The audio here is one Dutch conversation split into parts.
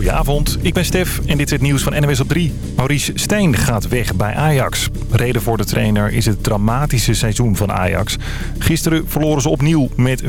Goedenavond, ik ben Stef en dit is het nieuws van NWS op 3. Maurice Stijn gaat weg bij Ajax. Reden voor de trainer is het dramatische seizoen van Ajax. Gisteren verloren ze opnieuw met 4-3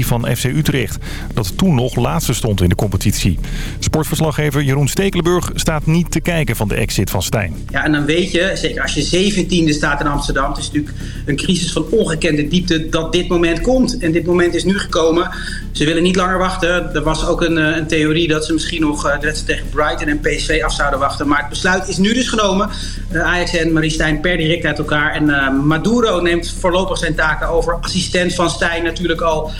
van FC Utrecht. Dat toen nog laatste stond in de competitie. Sportverslaggever Jeroen Stekelenburg staat niet te kijken van de exit van Stijn. Ja, en dan weet je, zeker als je 17e staat in Amsterdam... het is natuurlijk een crisis van ongekende diepte dat dit moment komt. En dit moment is nu gekomen. Ze willen niet langer wachten. Er was ook een, eh, een theorie dat ze misschien nog de wedstrijd tegen Brighton en PSV af zouden wachten. Maar het besluit is nu dus genomen. Uh, Ajax en Marie Stijn per direct uit elkaar. En uh, Maduro neemt voorlopig zijn taken over. Assistent van Stijn natuurlijk al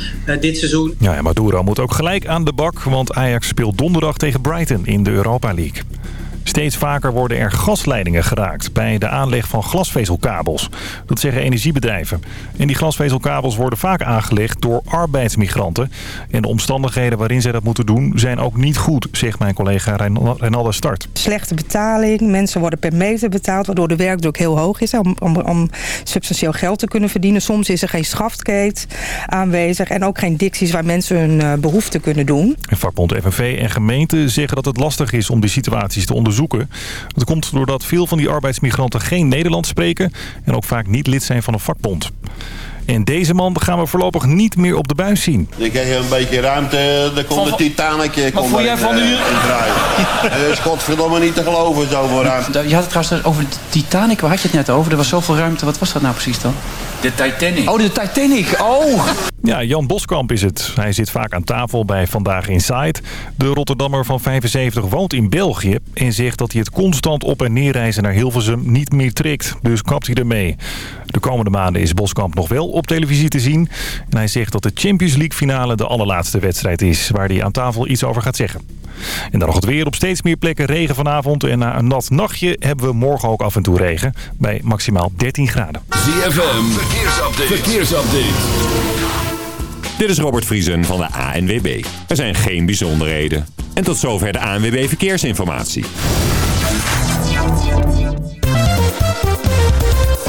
dit seizoen. Ja, Maduro moet ook gelijk aan de bak. Want Ajax speelt donderdag tegen Brighton in de Europa League. Steeds vaker worden er gasleidingen geraakt bij de aanleg van glasvezelkabels. Dat zeggen energiebedrijven. En die glasvezelkabels worden vaak aangelegd door arbeidsmigranten. En de omstandigheden waarin zij dat moeten doen zijn ook niet goed, zegt mijn collega Renalde Start. Slechte betaling, mensen worden per meter betaald... waardoor de werkdruk heel hoog is om, om, om substantieel geld te kunnen verdienen. Soms is er geen schaftkate aanwezig en ook geen dicties waar mensen hun uh, behoeften kunnen doen. En vakbond FNV en gemeenten zeggen dat het lastig is om die situaties te onderzoeken. Dat komt doordat veel van die arbeidsmigranten geen Nederlands spreken... en ook vaak niet lid zijn van een vakbond. En deze man gaan we voorlopig niet meer op de buis zien. Ik krijg een beetje ruimte, dan komt de Titanic Wat voel jij van uh, nu? Dat is godverdomme niet te geloven, zoveel ruimte. Je had het trouwens over de Titanic, waar had je het net over? Er was zoveel ruimte, wat was dat nou precies dan? De Titanic. Oh, de Titanic, oh! Ja, Jan Boskamp is het. Hij zit vaak aan tafel bij Vandaag Inside. De Rotterdammer van 75 woont in België... en zegt dat hij het constant op- en neerreizen naar Hilversum niet meer trekt. Dus kapt hij ermee. De komende maanden is Boskamp nog wel op televisie te zien. En hij zegt dat de Champions League finale de allerlaatste wedstrijd is... waar hij aan tafel iets over gaat zeggen. En dan nog het weer. Op steeds meer plekken regen vanavond. En na een nat nachtje hebben we morgen ook af en toe regen. Bij maximaal 13 graden. ZFM, verkeersupdate. verkeersupdate. Dit is Robert Vriesen van de ANWB. Er zijn geen bijzonderheden. En tot zover de ANWB Verkeersinformatie.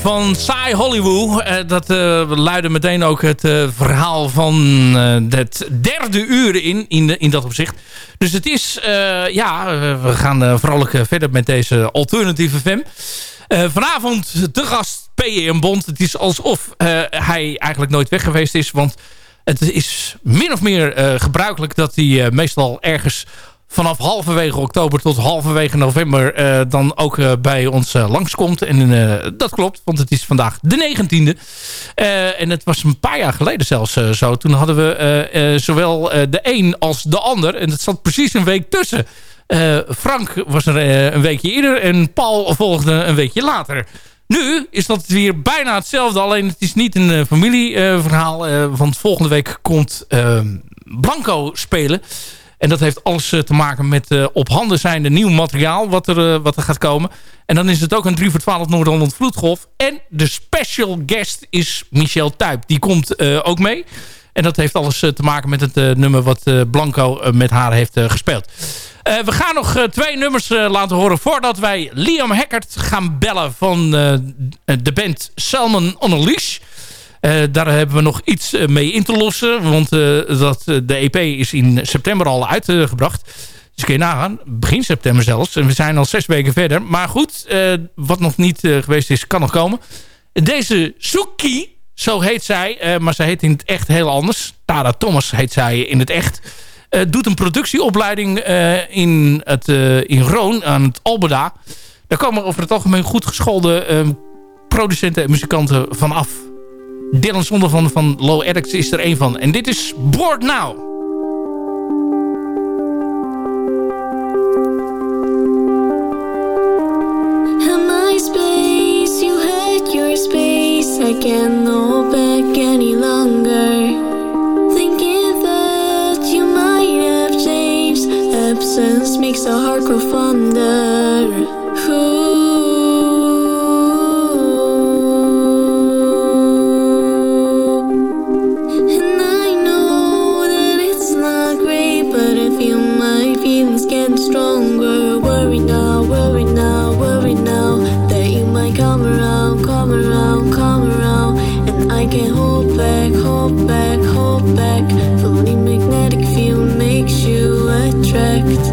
Van Sai Hollywood. Uh, dat uh, luidde meteen ook het uh, verhaal van het derde uur in, in, in dat opzicht. Dus het is, ja, we gaan vrolijk verder met deze alternatieve fem. vanavond de gast P.E.M. Bond. Het is alsof hij eigenlijk nooit weg geweest is, want het is min of meer gebruikelijk dat hij meestal ergens vanaf halverwege oktober tot halverwege november uh, dan ook uh, bij ons uh, langskomt. En dat klopt, want het is vandaag de 19e. en het was een paar jaar geleden zelfs zo. Toen hadden we zowel de een als de ander. En het zat precies een week tussen. Frank was er een weekje eerder en Paul volgde een weekje later. Nu is dat weer bijna hetzelfde, alleen het is niet een familieverhaal. want volgende week komt Blanco spelen... En dat heeft alles eh, te maken met uh, op handen zijnde nieuw materiaal wat er, uh, wat er gaat komen. En dan is het ook een 3 voor 12 Noord-Holland Vloedgolf. En de special guest is Michel Tuyp. Die komt ook mee. En dat heeft alles te maken met het nummer wat Blanco met haar heeft gespeeld. we gaan nog twee nummers laten horen voordat wij Liam Hackert gaan bellen van de band Salmon on a Leash. Uh, daar hebben we nog iets eh, mee in te lossen. Want uh, dat, de EP is in september al uitgebracht. Dus kun je nagaan. Begin september zelfs. En we zijn al zes weken verder. Maar goed, wat nog niet geweest is, kan nog komen. Deze Suki, zo heet zij. maar zij heet in het echt heel anders. Tara Thomas heet zij in het echt. doet een productieopleiding in, het, in Roon aan het Albeda. Daar komen over het algemeen goed geschoolde producenten en muzikanten van af. Dylan Zonder van, van Low Addicts is er een van. En dit is Board Now. I can't go back any longer. Thinking that you might have changed. Absence makes the heart grow. stronger. Worry now, worry now, worry now. That you might come around, come around, come around. And I can't hold back, hold back, hold back. Feeling magnetic field makes you attract.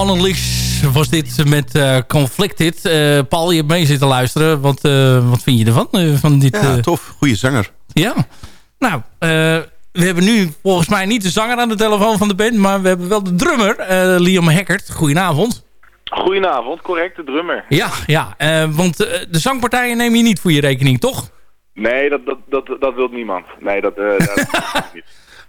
Annelies was dit met eh, Conflicted. Eh, Paul, je hebt mee zitten luisteren. Wat, eh, wat vind je ervan? van dit, Ja, tof. Goeie zanger. Ja. Nou, eh, we hebben nu volgens mij niet de zanger aan de telefoon van de band... maar we hebben wel de drummer, eh, Liam Hackert. Goedenavond. Goedenavond, correct, de drummer. Ja, ja eh, want de zangpartijen neem je niet voor je rekening, toch? Nee, dat, dat, dat, dat wil niemand. Nee, dat, eh, dat niet.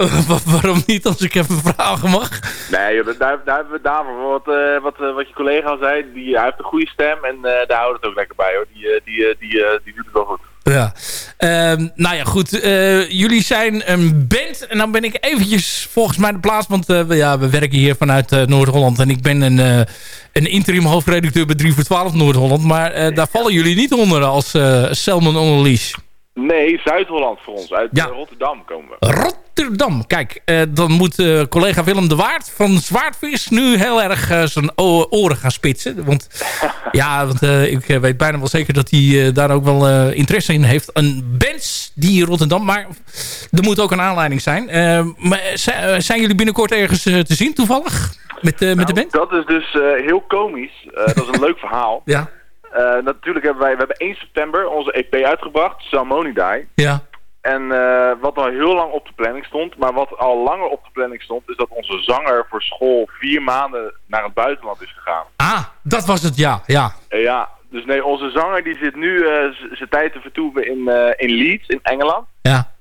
Wa- Waarom niet, als ik even vragen mag? Nee, joh, daar, daar hebben we daarvoor. Wat, eh, wat, eh, wat je collega al zei, die, hij heeft een goede stem en eh, daar houdt het ook lekker bij hoor. Die, eh, die, eh, die, eh, die doet het wel goed. Ja. Ehm, nou ja, goed. eh, jullie zijn een band. En dan ben ik eventjes volgens mij de plaats. Want eh, we, ja, we werken hier vanuit eh, Noord-Holland. En ik ben een, eh, een interim hoofdredacteur bij 3 voor 12 Noord-Holland. Maar eh, daar vallen jullie niet onder als eh Selman Annelies. Nee, Zuid-Holland voor ons. Uit Ja. eh, Rotterdam komen we. Rotterdam. Kijk, eh, dan moet eh, collega Willem de Waard van Zwaardvis nu heel erg zijn oren gaan spitsen. Want ja, want, ik weet bijna wel zeker dat hij daar ook wel interesse in heeft. Een band die in Rotterdam, maar er moet ook een aanleiding zijn. Maar zi- zijn jullie binnenkort ergens te zien toevallig? Met, met de Nou, band? Dat is dus heel komisch. Dat is een leuk verhaal. Ja. Eh, natuurlijk hebben wij we hebben 1 september onze EP uitgebracht, Salmonidai. Ja. En eh, wat al heel lang op de planning stond, maar wat al langer op de planning stond, is dat onze zanger voor school vier maanden naar het buitenland is gegaan. Ah, dat was het, ja. ja. Eh, ja, dus nee, onze zanger die zit nu z- zijn tijd te vertoeven in, in Leeds, in Engeland. Ja.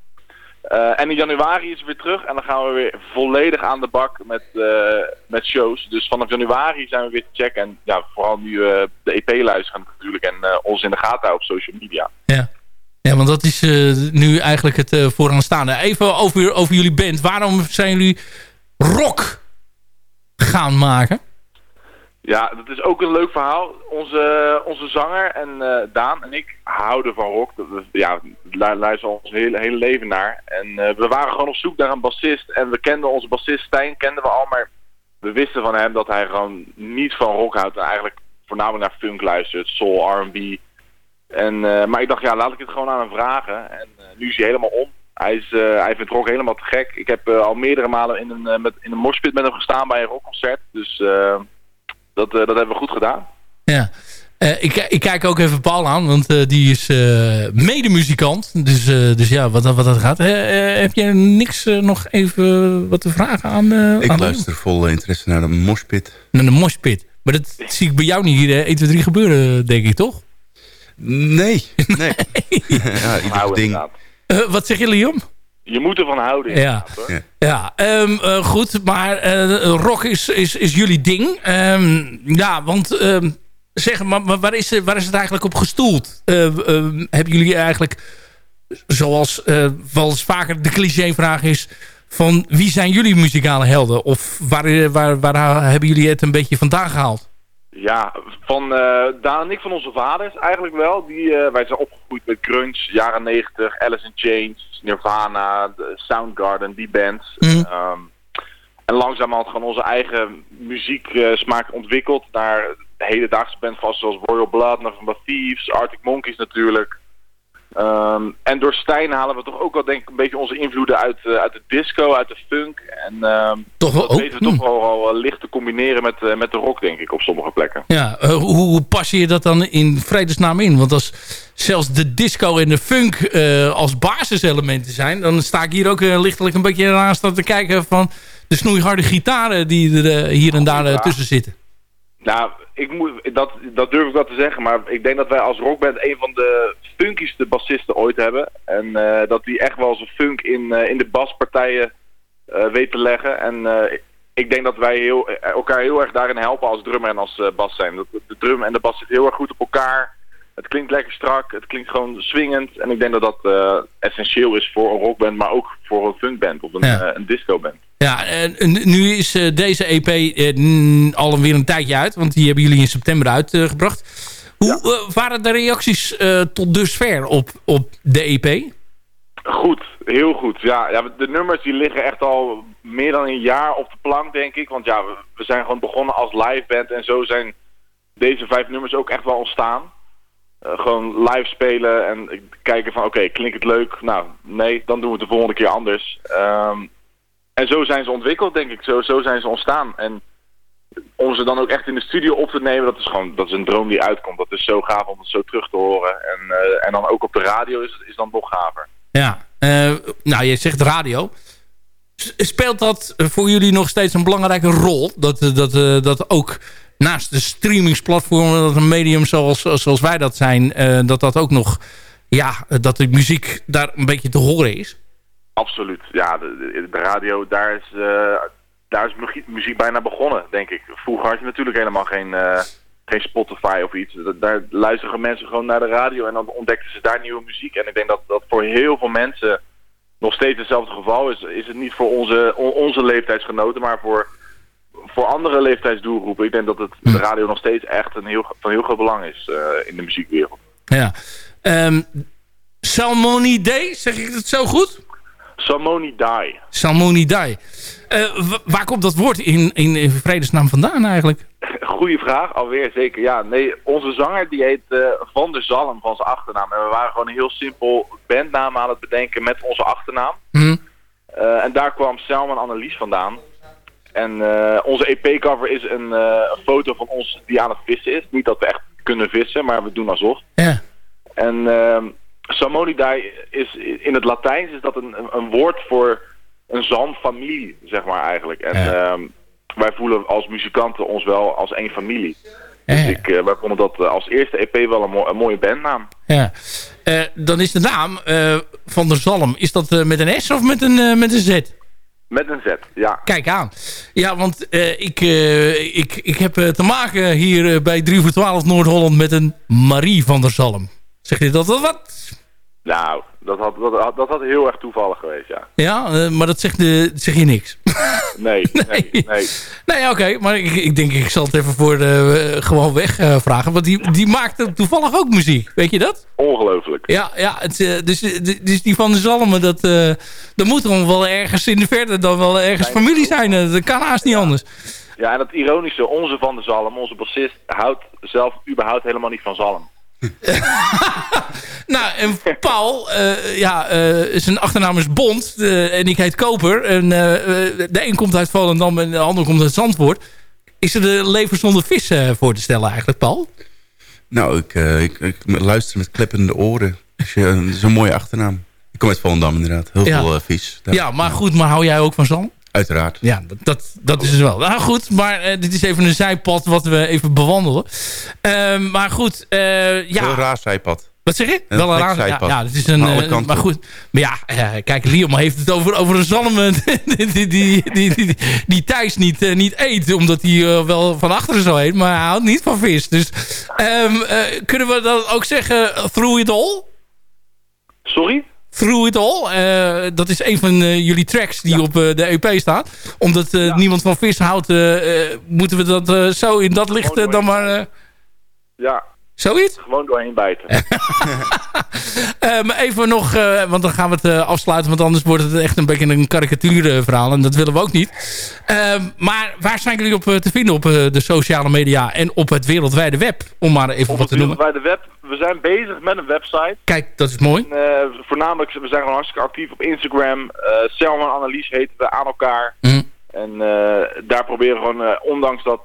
Eh, en in januari is hij weer terug en dan gaan we weer volledig aan de bak met, eh, met shows. Dus vanaf januari zijn we weer te checken. En ja, vooral nu eh, de EP luisteren natuurlijk en ons in de gaten houden op social media. Ja, want dat is nu eigenlijk het vooraanstaande. Even over, over jullie band. Waarom zijn jullie rock gaan maken? Ja, dat is ook een leuk verhaal. Onze, onze zanger en eh, Daan en ik houden van rock. Is- Ja, luisteren we ons hele, hele leven naar. En eh, we waren gewoon op zoek naar een bassist. En we kenden onze bassist Stijn, kenden we al. Maar we wisten van hem dat hij gewoon niet van rock houdt. En eigenlijk voornamelijk naar funk luistert, soul, R&B. En, eh, maar ik dacht, ja, laat ik het gewoon aan hem vragen. En nu is hij helemaal om. Hij, is, hij vindt rock helemaal te gek. Ik heb al meerdere malen in een, met, in een moshpit met hem gestaan bij een rockconcert. Dus dat, eh, dat hebben we goed gedaan. Ja. Eh, ik, ik kijk ook even Paul aan, want eh, die is eh medemuzikant. Dus, eh, dus ja, wat, wat dat gaat. Heb je niks nog even wat te vragen aan eh Ik aan luister vol interesse naar de moshpit. Naar de moshpit. Maar dat zie ik bij jou niet hier eh, 1, 2, 3 gebeuren, denk ik, toch? Nee, nee. ja, ieder ding. Wat zeg je, Liam? Je moet ervan houden. Ja. Ja, ehm, eh, goed, maar eh, rock is, is, is jullie ding. Ehm, ja, want ehm, zeg maar, maar waar, is, waar is het eigenlijk op gestoeld? Eh, ehm, hebben jullie eigenlijk, zoals eh, wel eens vaker de clichévraag is... van wie zijn jullie muzikale helden? Of waar, eh, waar, waar hebben jullie het een beetje vandaan gehaald? Ja, van eh, Daan en ik van onze vaders eigenlijk wel. Die, eh, wij zijn opgegroeid met grunge, jaren 90, Alice in Chains, Nirvana, de Soundgarden, die bands. Ehm, en langzamerhand gewoon onze eigen muzieksmaak ontwikkeld naar de hedendaagse band vast zoals Royal Blood, November Thieves, Arctic Monkeys natuurlijk. Ehm, en door Stijn halen we toch ook wel denk ik een beetje onze invloeden uit, eh, uit de disco, uit de funk. En ehm, Toch wel- dat weten we toch wel, wel eh, licht te combineren met, eh, met de rock, denk ik, op sommige plekken. Ja, eh, hoe, hoe pas je dat dan in vredesnaam in? Want als zelfs de disco en de funk als basiselementen zijn... dan sta ik hier ook lichtelijk een beetje aan staan te kijken van... de snoeiharde gitaren die er hier en daar tussen zitten. Nou, ik moet, dat, dat durf ik wel te zeggen, maar ik denk dat wij als rockband een van de funkieste bassisten ooit hebben. En eh, dat die echt wel zijn funk in, eh, in de baspartijen eh weet te leggen. En ik- denk dat wij heel, elkaar heel erg daarin helpen als drummer en als bas zijn. Dat, de drum en de bas zitten heel erg goed op elkaar. Het klinkt lekker strak, het klinkt gewoon swingend. En ik denk dat dat essentieel is voor een rockband, maar ook voor een funkband of een, Ja. een discoband. Ja, en nu is eh, deze EP eh, mm, al weer een tijdje uit. Want die hebben jullie in september uitgebracht. Hoe eh, waren de reacties tot dusver op, op de EP? Goed, heel goed. Ja, ja, de nummers die liggen echt al meer dan een jaar op de plank, denk ik. Want ja, we, zijn gewoon begonnen als liveband en zo zijn deze vijf nummers ook echt wel ontstaan. Gewoon live spelen en kijken van oké, klinkt het leuk? Nou, nee, dan doen we het de volgende keer anders. Ehm, en zo zijn ze ontwikkeld, denk ik. Zo, zo zijn ze ontstaan. En om ze dan ook echt in de studio op te nemen, dat is gewoon dat is een droom die uitkomt. Dat is zo gaaf om het zo terug te horen. En, eh, en dan ook op de radio is, is dan nog gaver. Ja, eh, nou je zegt radio. Speelt dat voor jullie nog steeds een belangrijke rol? Dat, eh, dat, dat ook naast de streamingsplatformen, dat een medium zoals, zoals wij dat zijn, dat dat ook nog, ja, dat de muziek daar een beetje te horen is? Absoluut. Ja, de, de- radio, daar is, eh, daar is muziek, bijna begonnen, denk ik. Vroeger had je natuurlijk helemaal geen, eh, geen Spotify of iets. Da- Daar luisteren mensen gewoon naar de radio en dan ontdekten ze daar nieuwe muziek. En ik denk dat dat voor heel veel mensen nog steeds hetzelfde geval is. Is het niet voor onze, on- onze leeftijdsgenoten, maar voor, voor andere leeftijdsdoelgroepen. Ik denk dat het, de radio nog steeds echt een heel, van heel groot belang is eh, in de muziekwereld. Ja. Ehm Salmonidae, zeg ik het zo goed? Salmonidae. Eh wa- waar komt dat woord in, in, in vredesnaam vandaan eigenlijk? Goeie vraag, alweer zeker. Ja, nee, onze zanger die heet eh, Van der Zalm van zijn achternaam. En we waren gewoon een heel simpel bandnaam aan het bedenken met onze achternaam. Hm? Eh, en daar kwam Selma en Annelies vandaan. En eh, onze EP-cover is een, foto van ons die aan het vissen is. Niet dat we echt kunnen vissen, maar we doen alsof. Ja. En Salmonidae is in het Latijns is dat een, een- woord voor een zalmfamilie, zeg maar eigenlijk. En ehm, wij voelen als muzikanten ons wel als één familie. Dus ik, eh, wij vonden dat eh, als eerste EP wel een, mo- een mooie bandnaam. Ja. Eh, dan is de naam van der Zalm, is dat met een S of met een, met een Z? Met een Z, ja. Kijk aan. Ja, want ik, ik, ik heb te maken hier bij 3 voor 12 Noord-Holland met een Marie van der Zalm. Zeg je dat wel wat? Nou, dat had, dat, had, dat had heel erg toevallig geweest, ja. Ja, eh, maar dat zegt, de, zeg je niks. Nee, nee, nee. Nee, oké, maar ik, ik denk ik zal het even voor de, eh, gewoon weg eh, vragen. Want die, die maakt toevallig ook muziek, weet je dat? Ongelooflijk. Ja, ja het, dus, dus die van de Zalmen, dat, dat moet dan wel ergens in de verte dan wel ergens familie zijn. Dat kan haast niet anders. Ja, en het ironische, onze Van der Zalm, onze bassist, houdt zelf überhaupt helemaal niet van zalm. Nou, en Paul, eh, ja, eh, zijn achternaam is Bond eh, en ik heet Koper. En de een komt uit Volendam en de ander komt uit Zandvoort. Is er de leven zonder vis voor te stellen eigenlijk, Paul? Nou, ik, ik, ik luister met kleppende oren. Is een mooie achternaam. Ik kom uit Volendam inderdaad. Heel Ja. veel vis. Daar. Ja, maar goed, maar hou jij ook van zalm? Uiteraard. Ja, dat, dat, dat is het wel. Nou goed, maar eh, dit is even een zijpad wat we even bewandelen. Ehm, maar goed, eh, ja. Heel raar zijpad. Wat zeg je? Een wel een raar. Ja, zijpad. ja, het is een. Alle eh, maar goed. Maar ja, kijk, Liam heeft het over, over een zalm die, die, die, die, die, die Thijs niet, niet eet. Omdat hij wel van achteren zo eet. Maar hij houdt niet van vis. Dus ehm, eh, kunnen we dan ook zeggen through it all? Sorry? Through It All. Eh, dat is een van eh, jullie tracks die op eh, de EP staat. Omdat niemand van vis houdt, moeten we dat zo in dat licht dan maar... Ja. Zoiets? Gewoon doorheen bijten. Maar even nog, eh, want dan gaan we het eh, afsluiten. Want anders wordt het echt een beetje een karikatuurverhaal. En dat willen we ook niet. Maar waar zijn jullie op te vinden op de sociale media en op het wereldwijde web? Om maar even Op wat het te noemen. wereldwijde web. We zijn bezig met een website. Kijk, dat is mooi. En, voornamelijk, we zijn gewoon hartstikke actief op Instagram. Selma en Annelies heten we aan elkaar. Mhm. En daar proberen we gewoon, ondanks dat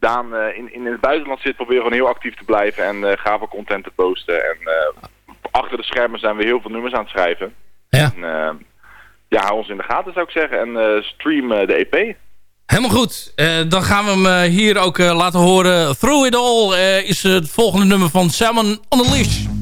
Daan eh, in, in het buitenland zit, proberen gewoon heel actief te blijven en eh gave content te posten. En eh, achter de schermen zijn we heel veel nummers aan het schrijven. Ja. En, ja, hou ons in de gaten zou ik zeggen. En stream de EP. Helemaal goed. Dan gaan we hem hier ook laten horen. Through It All is het volgende nummer van Salmon on the Leash.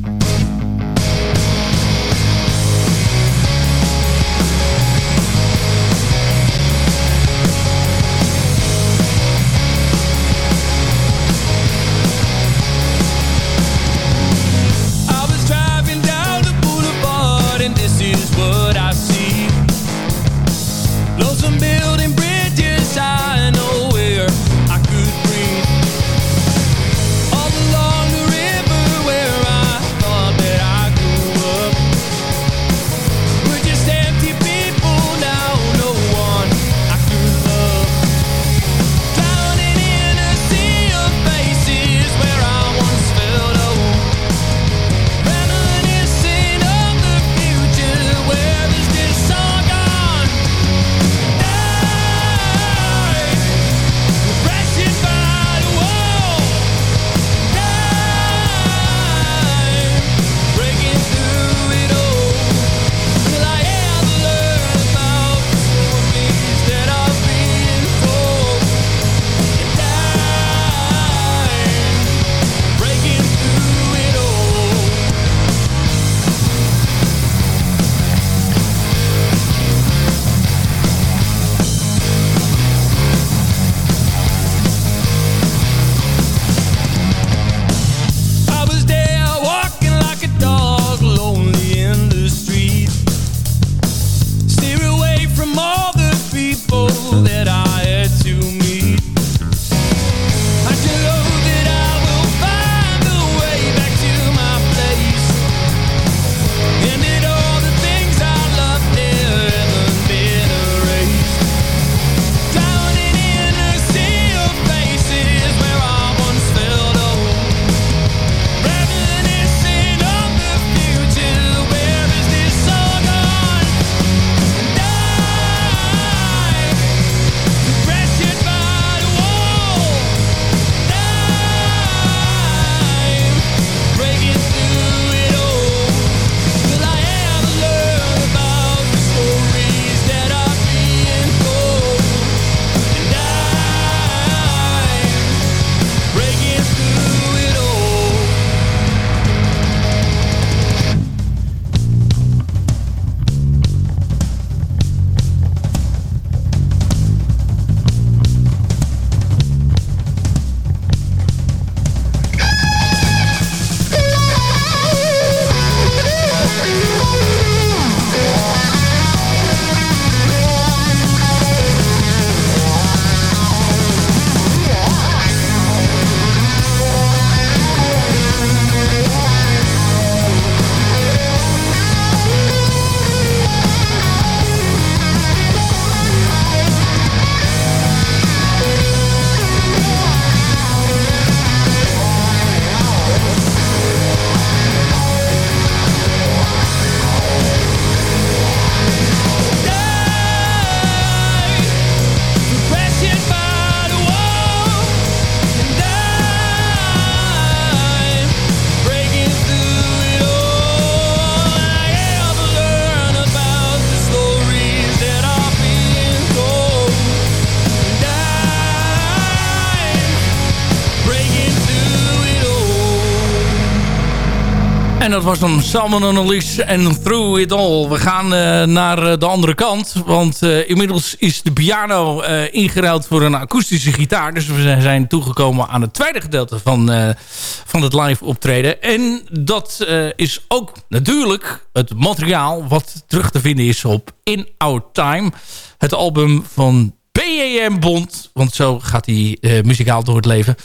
En dat was dan Salmon Annelies en Through It All. We gaan eh, naar eh, de andere kant. Want eh, inmiddels is de piano ingeruild voor een akoestische gitaar. Dus we zijn toegekomen aan het tweede gedeelte van, van het live optreden. En dat is ook natuurlijk het materiaal wat terug te vinden is op In Our Time. Het album van BAM Bond. Want zo gaat hij muzikaal door het leven.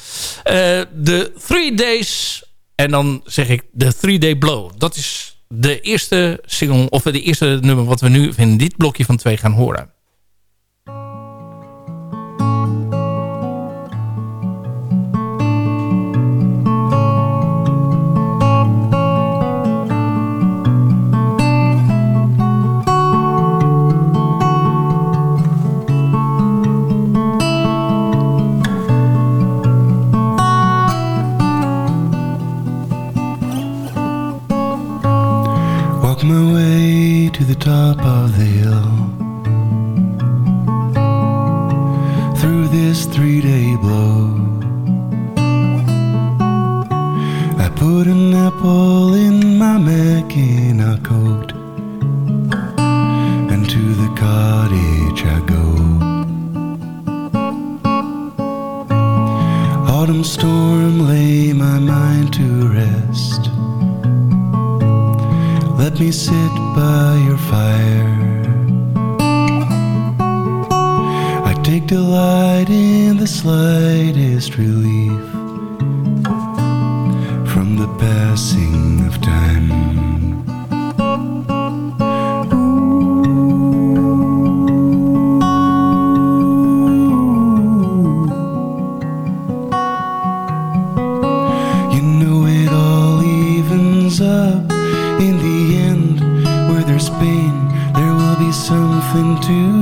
De Three Days. En dan zeg ik de Three Day Blow. Dat is de eerste single. Of de eerste nummer wat we nu in dit blokje van twee gaan horen. Let me sit by your fire. I take delight in the slightest relief from the passing nothing to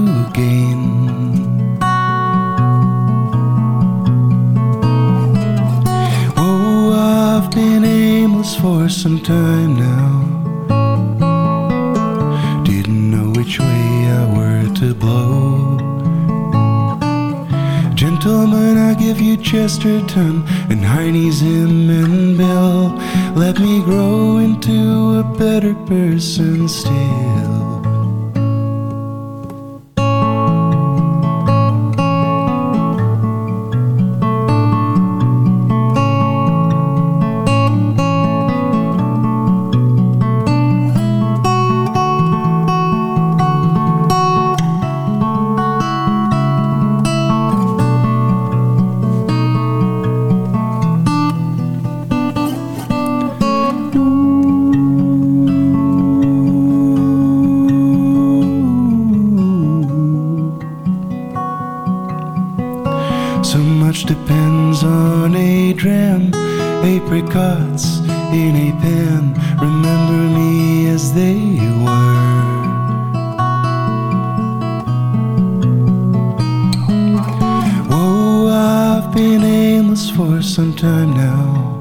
for some time now.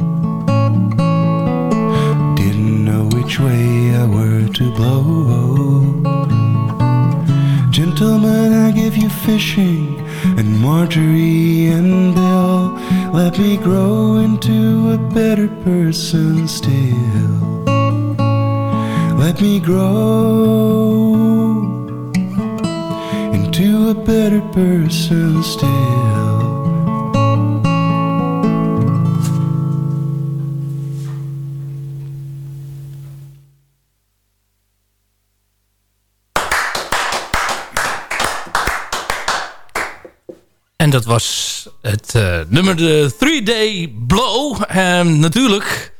Didn't know which way I were to blow. Gentlemen, I give you fishing and Marjorie and Bill. Let me grow into a better person still. Let me grow into a better person still. En dat was het eh, nummer de Three Day Blow. Ehm, natuurlijk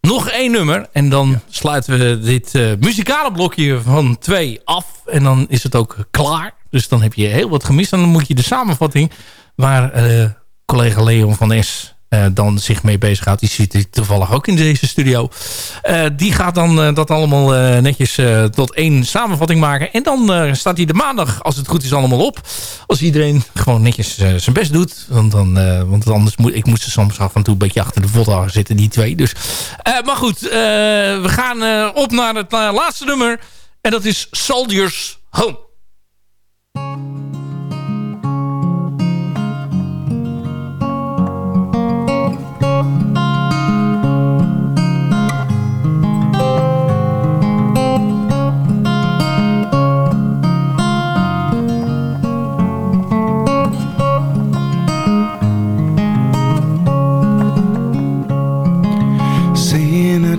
nog één nummer. En dan sluiten we dit eh, muzikale blokje van twee af. En dan is het ook klaar. Dus dan heb je heel wat gemist. En dan moet je de samenvatting waar eh, collega Leon van S eh, dan zich mee bezighoudt. Die zit toevallig ook in deze studio. Eh, die gaat dan eh, dat allemaal netjes tot één samenvatting maken. En dan staat hij de maandag, als het goed is, allemaal op. Als iedereen gewoon netjes zijn best doet. Want, dan, want anders moet ik moest er soms af en toe een beetje achter de vodka zitten, die twee. Dus, maar goed, we gaan op naar het laatste nummer. En dat is Soldiers Home.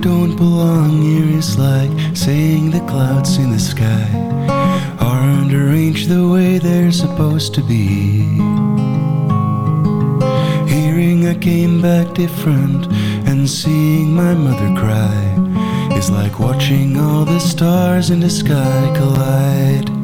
Don't belong here is like saying the clouds in the sky aren't arranged the way they're supposed to be. Hearing I came back different and seeing my mother cry is like watching all the stars in the sky collide.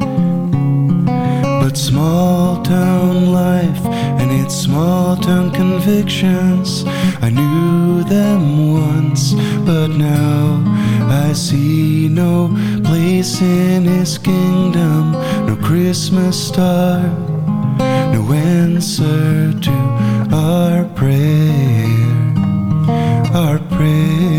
But small town life and its small town convictions, I knew them once, but now I see no place in his kingdom, no Christmas star, no answer to our prayer, our prayer.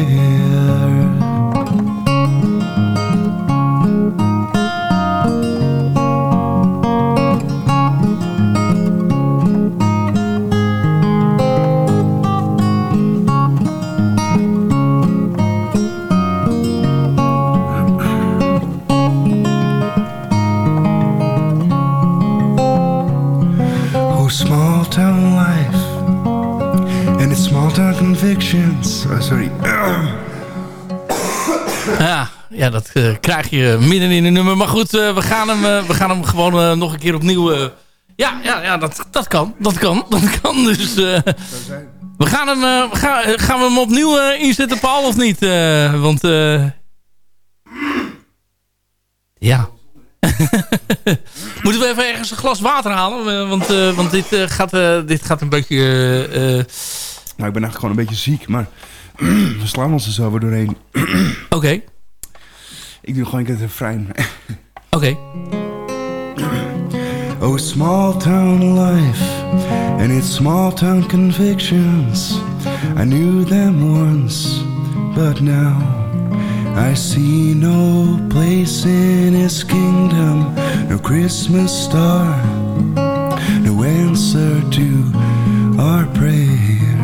Ja, dat eh, krijg je midden in een nummer. Maar goed, eh, we, gaan hem, eh, we gaan hem gewoon nog een keer opnieuw... ja, ja, ja dat, dat kan. Dat kan. Dat kan. Dus we gaan hem, gaan, we hem opnieuw inzetten, Paul, of niet? Want... ja. Moeten we even ergens een glas water halen? Want, want dit, gaat, dit gaat een beetje... Nou, ik ben eigenlijk gewoon een beetje ziek, maar we slaan ons er zo weer doorheen. Oké. Ik doe gewoon het refrein. Oké. Oh, small town life and its small town convictions. I knew them once, but now I see no place in his kingdom, no Christmas star, no answer to our prayer,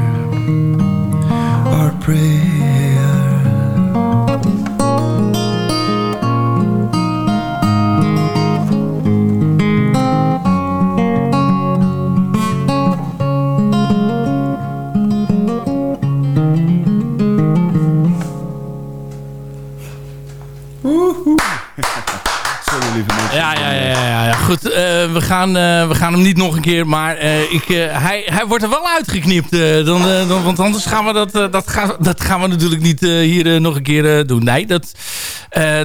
our prayer. Ja, ja, goed. eh, we, gaan, eh, we gaan hem niet nog een keer, maar eh, ik, hij, hij wordt er wel uitgeknipt. dan, dan, want anders gaan we dat, dat, gaan, dat gaan we natuurlijk niet hier nog een keer doen. Nee, dat,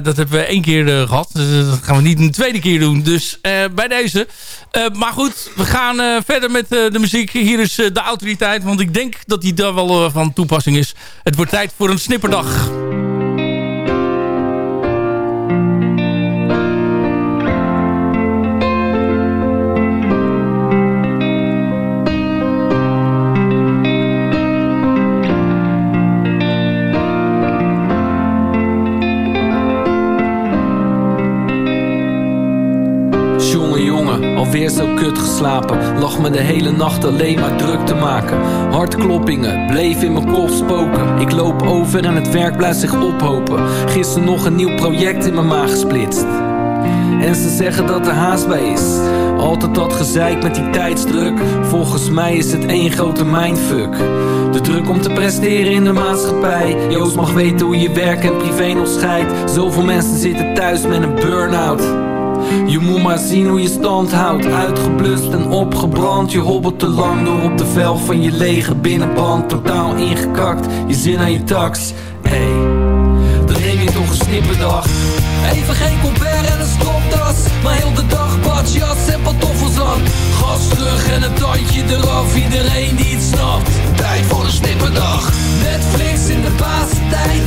dat hebben we één keer eh, gehad. Dus dat gaan we niet een tweede keer doen. Dus bij deze. Maar goed, we gaan verder met de muziek. Hier is de autoriteit, want ik denk dat die daar wel van toepassing is. Het wordt tijd voor een snipperdag. Me de hele nacht alleen maar druk te maken. Hartkloppingen, bleef in mijn kop spoken. Ik loop over en het werk blijft zich ophopen. Gisteren nog een nieuw project in mijn maag gesplitst. En ze zeggen dat er haast bij is. Altijd dat gezeik met die tijdsdruk. Volgens mij is het één grote mindfuck. De druk om te presteren in de maatschappij. Joost mag weten hoe je werk en privé nog scheidt. Zoveel mensen zitten thuis met een burn-out. Je moet maar zien hoe je stand houdt. Uitgeblust en opgebrand. Je hobbelt te lang door op de vel van je lege binnenband. Totaal ingekakt, je zin aan je tax. Hey, dan neem je toch een snipperdag. Even geen colbert en een stropdas Maar heel de dag badjas en pantoffels aan. Gas terug en een tandje eraf. Iedereen die het snapt. Tijd voor een snipperdag. Netflix in de tijd.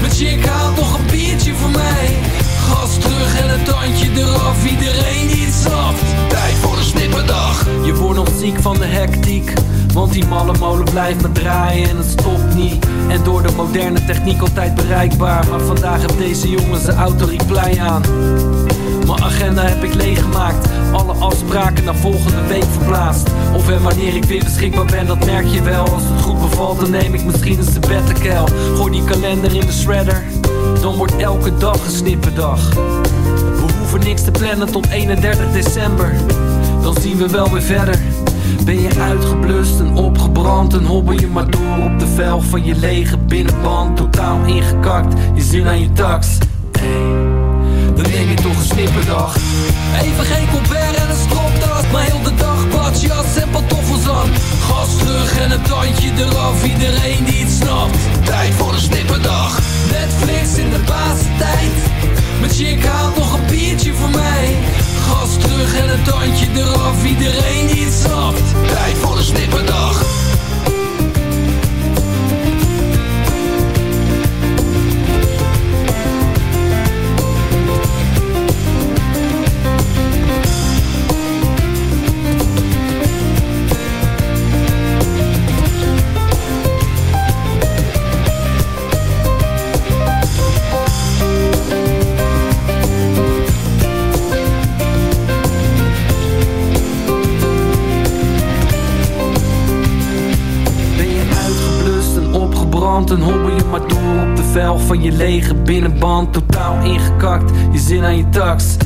Mijn chick haalt nog een biertje voor mij Gas terug en een tandje eraf. Iedereen het snapt Tijd voor een snipperdag. Je wordt nog ziek van de hectiek. Want die malle molen blijft maar draaien en het stopt niet. En door de moderne techniek altijd bereikbaar. Maar vandaag heeft deze jongen zijn auto reply aan. Mijn agenda heb ik leeggemaakt. Alle afspraken naar volgende week verplaatst. Of en wanneer ik weer beschikbaar ben, dat merk je wel. Als het goed bevalt, dan neem ik misschien een sabbaticel Gooi die kalender in de shredder Dan wordt elke dag een snipperdag We hoeven niks te plannen tot 31 december dan zien we wel weer verder. Ben je uitgeblust en opgebrand en hobbel je maar door op de velg van je lege binnenband. Totaal ingekakt, je zin aan je tax. Hey, dan neem je toch een snipperdag. Even geen colbert en een stropdas, maar heel de dag badjas en pantoffels aan. Gas terug en een tandje eraf, iedereen die het snapt. Tijd voor een snipperdag. Netflix in de tijd. Mijn chick haalt nog een biertje voor mij. Gas terug en een tandje eraf, iedereen die het snapt. Tijd voor een snipperdag. Van je lege binnenband. Totaal ingekakt, je zin aan je tax.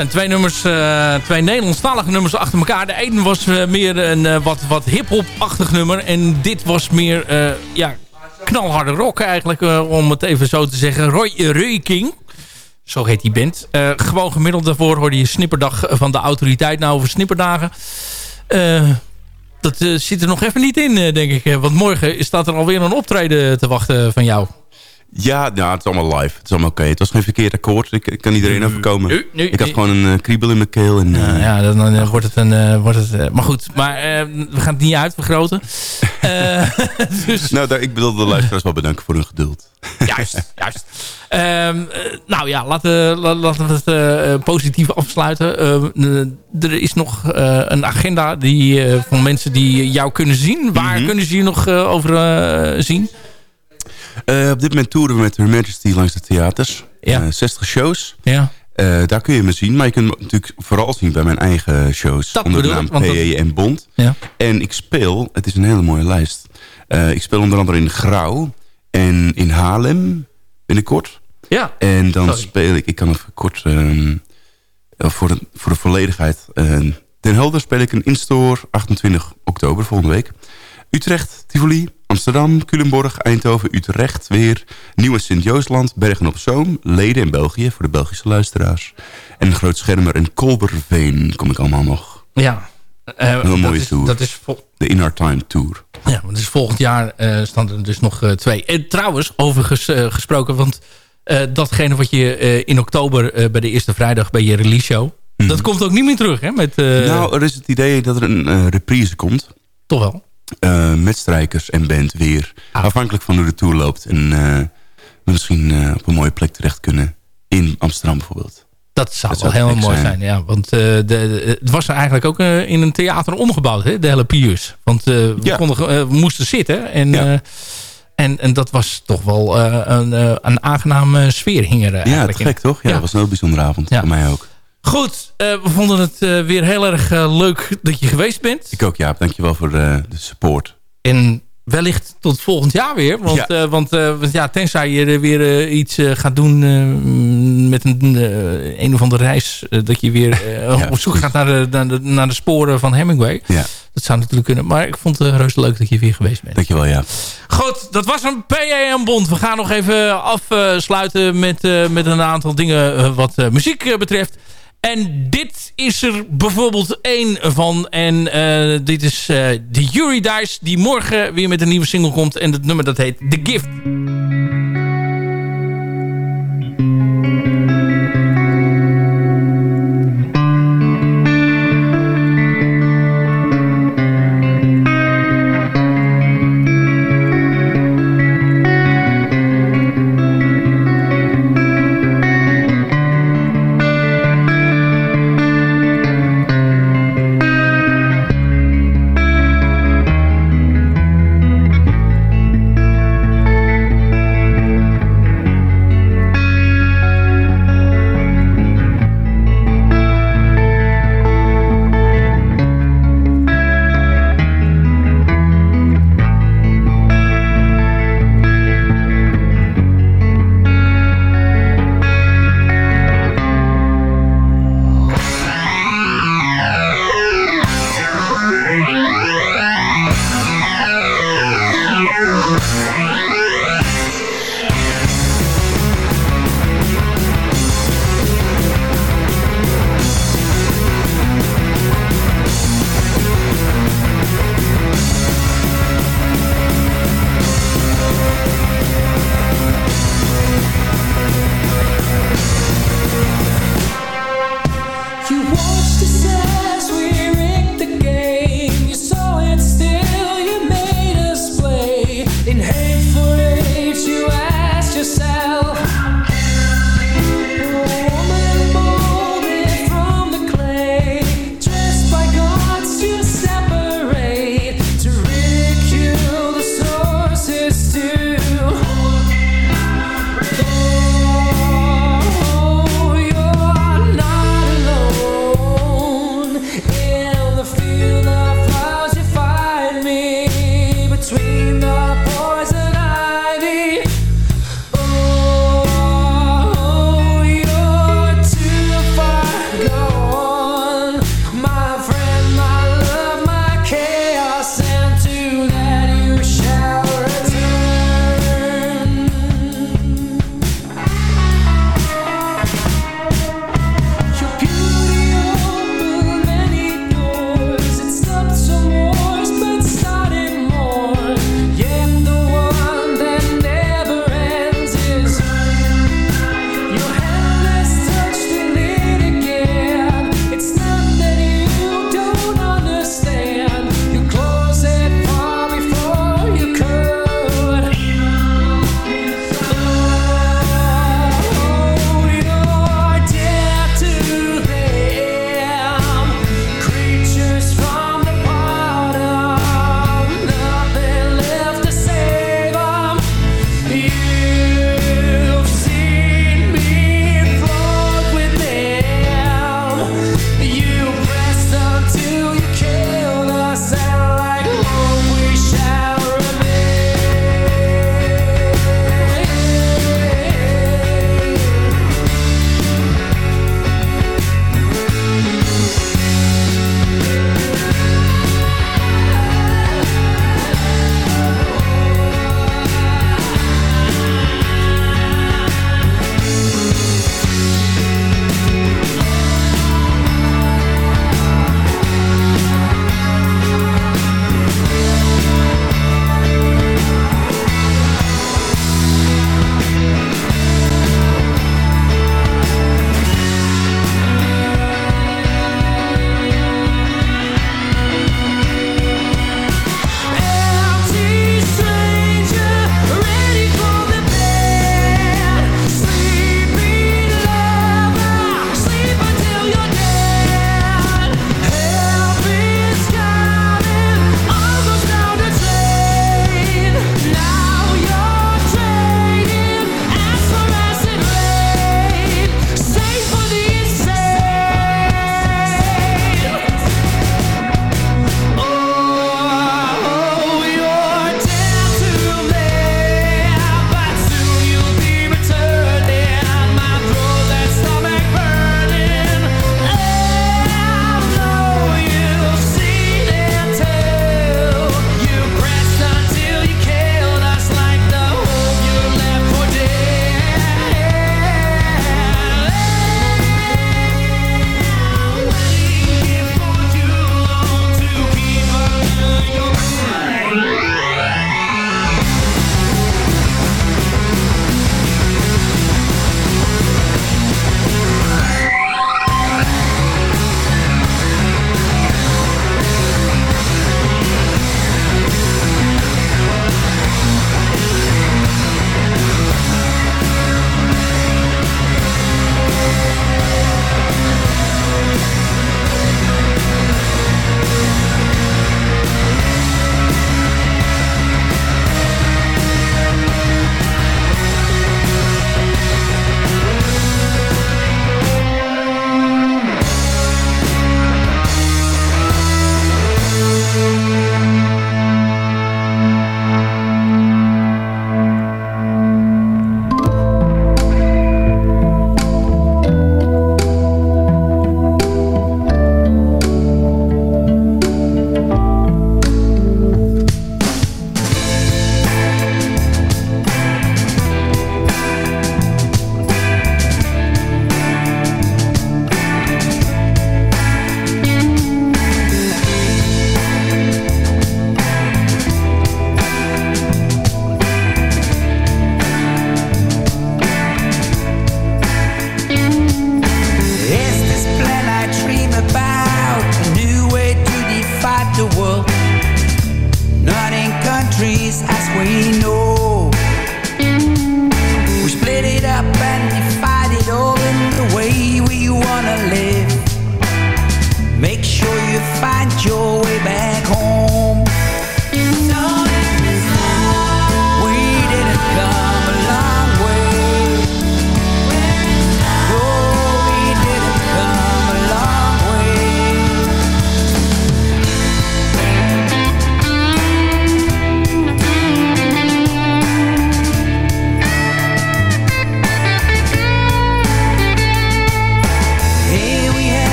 Zijn twee nummers, eh, twee Nederlandstalige nummers achter elkaar. De ene was eh, meer een eh, wat, wat hip-hop-achtig nummer. En dit was meer ja, knalharde rock eigenlijk, om het even zo te zeggen. Roy. Zo heet die band. Gewoon gemiddeld daarvoor hoorde je Snipperdag van de autoriteit. Nou, over Snipperdagen. dat zit er nog even niet in, denk ik. Want morgen staat er alweer een optreden te wachten van jou. Ja, nou, het is allemaal live. Het is allemaal oké. Het was geen verkeerd akkoord. Ik, ik kan iedereen overkomen. nu, nu, ik had nu. gewoon een eh, kriebel in mijn keel. En, eh, ja, dan, dan, wordt het een... eh, wordt het, maar goed, maar eh, we gaan het niet uitvergroten. Eh, dus, Nou, daar, ik wil de luisteraars wel bedanken voor hun geduld. juist, juist. Ehm, eh, nou ja, laten, la- laten we het positief afsluiten. Ehm, eh, er is nog eh, een agenda die, eh, van mensen die jou kunnen zien. Waar Mhm. kunnen ze je nog over eh, zien? Eh, op dit moment toeren we met Her Majesty langs de theaters. Ja. Eh, 60 shows. Ja. Eh, daar kun je me zien. Maar je kunt me natuurlijk vooral zien bij mijn eigen shows. Dat onder de naam PE en Bond. Ja. En ik speel, het is een hele mooie lijst. Eh, ik speel onder andere in Grauw en in Haarlem binnenkort. Ja. En dan Sorry. speel ik, ik kan even kort ehm, eh, voor, de, voor de volledigheid. eh, Den Helder speel ik een instore 28 oktober volgende week. Utrecht, Tivoli, Amsterdam, Culemborg, Eindhoven, Utrecht weer. Nieuwe Sint-Joosland, Bergen-op-Zoom, Leden in België voor de Belgische luisteraars. En Groot Schermer en Kolberveen kom ik allemaal nog. Ja. Eh, Een dat mooie is- tour. dat is De In Our Time Tour. Ja, maar dus volgend jaar eh, staan er dus nog eh, twee. En trouwens, overigens gesproken, want datgene wat je in oktober bij de eerste vrijdag bij je release show, dat komt ook niet meer terug, hè? Met, Mhm. nou, er is het idee dat er een reprise komt. Toch wel? Eh, met strijkers en band weer. Ah. Afhankelijk van hoe de tour loopt. En eh, we misschien eh, op een mooie plek terecht kunnen. In Amsterdam bijvoorbeeld. Dat zou Dat wel zou heel mooi zijn. zijn. ja. Want de, de- het was eigenlijk ook in een theater omgebouwd, hè, de hele Pius. Want we, Ja. konden, we moesten zitten. En, Ja. en, en dat was toch wel een, een aangename sfeer hing er Ja, te gek in. toch? Ja, dat was een heel bijzondere avond. Ja. Voor mij ook. Goed, eh, we vonden het eh, weer heel erg eh, leuk dat je geweest bent. Ik ook, Jaap. Dankjewel voor de, de support. En wellicht tot volgend jaar weer. Want Ja. ja, want, want ja tenzij je er weer iets gaat doen met een, een of andere reis. dat je weer Ja, op zoek gaat naar de, naar, de, naar de sporen van Hemingway. Ja. Dat zou natuurlijk kunnen. Maar ik vond het reuze leuk dat je weer geweest bent. Dankjewel, Jaap. Goed, dat was een PAM Bond. We gaan nog even afsluiten met, met een aantal dingen wat muziek betreft. En dit is er bijvoorbeeld één van. En eh, dit is eh, de Yuri Dice die morgen weer met een nieuwe single komt. En het nummer dat heet The Gift.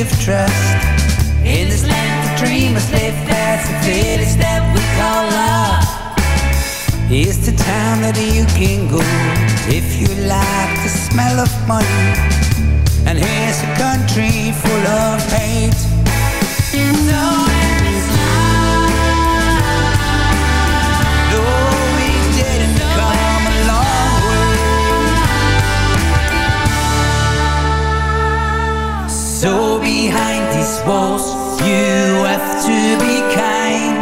Of trust. In this land of dreamers live fast and fearless that we call love. Here's the town that you can go if you like the smell of money. And here's a country full of hate. So So behind these walls, you have to be kind.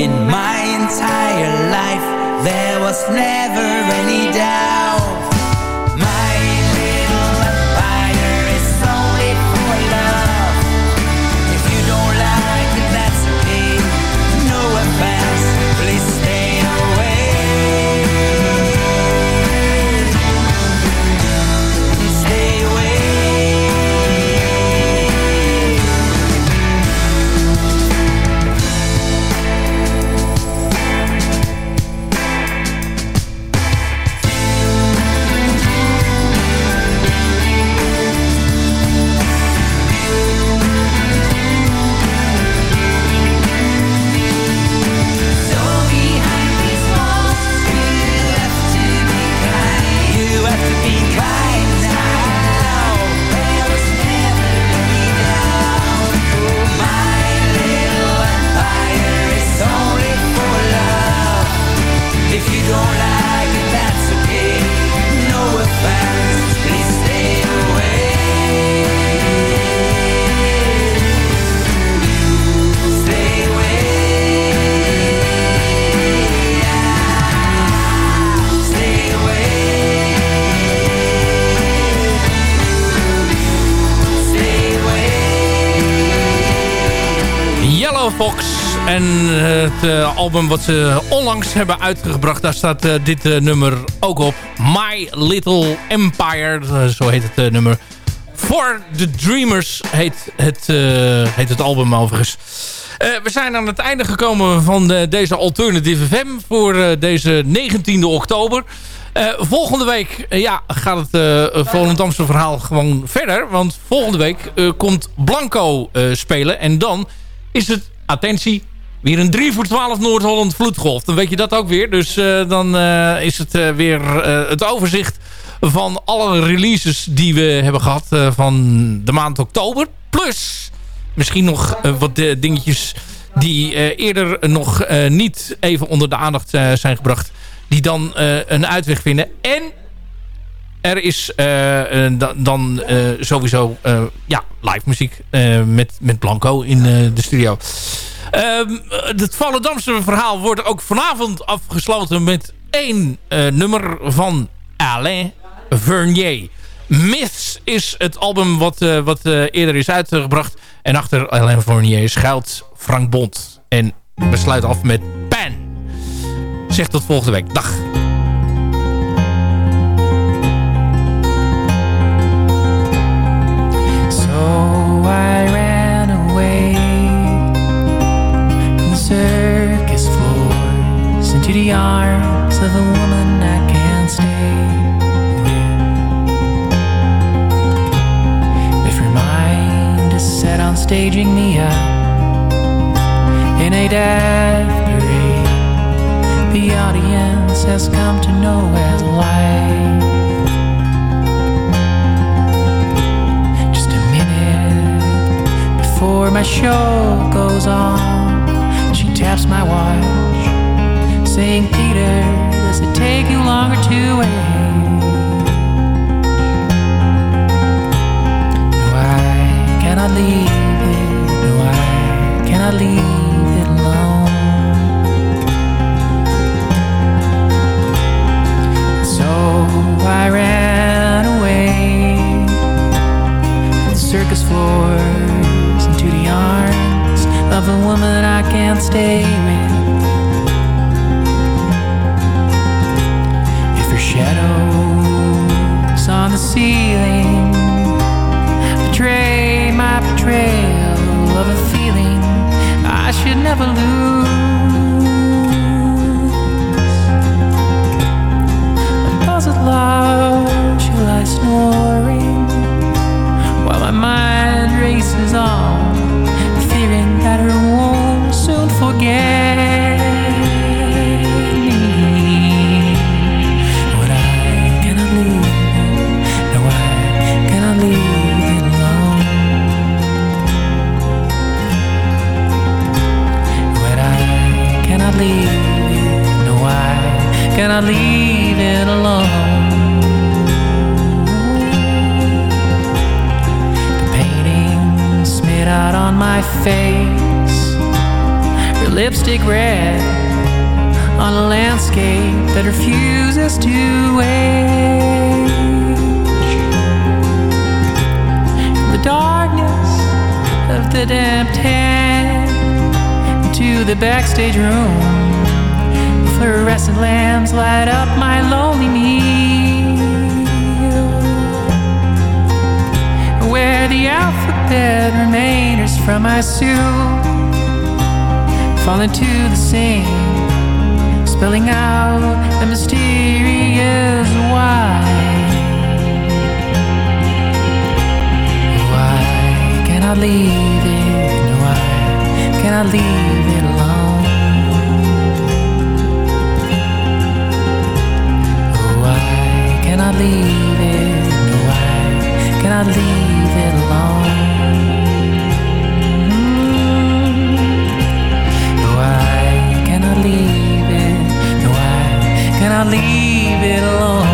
In my entire life, there was never any doubt. Fox. En het eh, album wat ze onlangs hebben uitgebracht, daar staat eh, dit eh, nummer ook op. My Little Empire, eh, zo heet het eh, nummer. For the Dreamers heet het, eh, heet het album overigens. Eh, we zijn aan het einde gekomen van de- deze Alternative FM voor eh, deze 19e oktober. Eh, volgende week eh, ja, gaat het eh Volendamse verhaal gewoon verder. Want volgende week eh, komt Blanco eh, spelen. En dan is het, attentie, weer een 3 voor 12 Noord-Holland vloedgolf. Dan weet je dat ook weer. Dus eh, dan eh, is het eh, weer het overzicht van alle releases die we hebben gehad eh, van de maand oktober. Plus misschien nog wat dingetjes die eerder nog niet even onder de aandacht zijn gebracht. Die dan een uitweg vinden. En er is eh, eh, da- dan eh, sowieso ja, live muziek met, met Blanco in de studio. Ehm, het Volendamse verhaal wordt ook vanavond afgesloten met één nummer van Alain Vernier. Myths is het album wat, wat eerder is uitgebracht. En achter Alain Vernier schuilt Frank Bond. En we sluiten af met Pan. Zeg tot volgende week. Dag. Into the arms of a woman I can't stay. If her mind is set on staging me up in a death parade, the audience has come to know as life. Just a minute before my show goes on, she taps my watch, saying, Peter, does it take you longer to wait? No, I cannot leave it. No, I cannot leave it alone. So I ran away from the circus floors into the arms of a woman I can't stay with. ceiling Betray my betrayal of a feeling I should never lose. And does it loud, she lies snoring While my mind races on Fearing that her won't soon forget. Cannot leave it alone. The painting smeared out on my face, your lipstick red on a landscape that refuses to age. The darkness of the damp tent into the backstage room. Fluorescent lamps light up my lonely meal. Where the alphabet remainers from my suit fall into the same spelling out the mysterious why. Why can I leave it? Why can I leave it alone? leave it. No, I cannot leave it alone. No, I cannot leave it. No, I cannot leave it alone.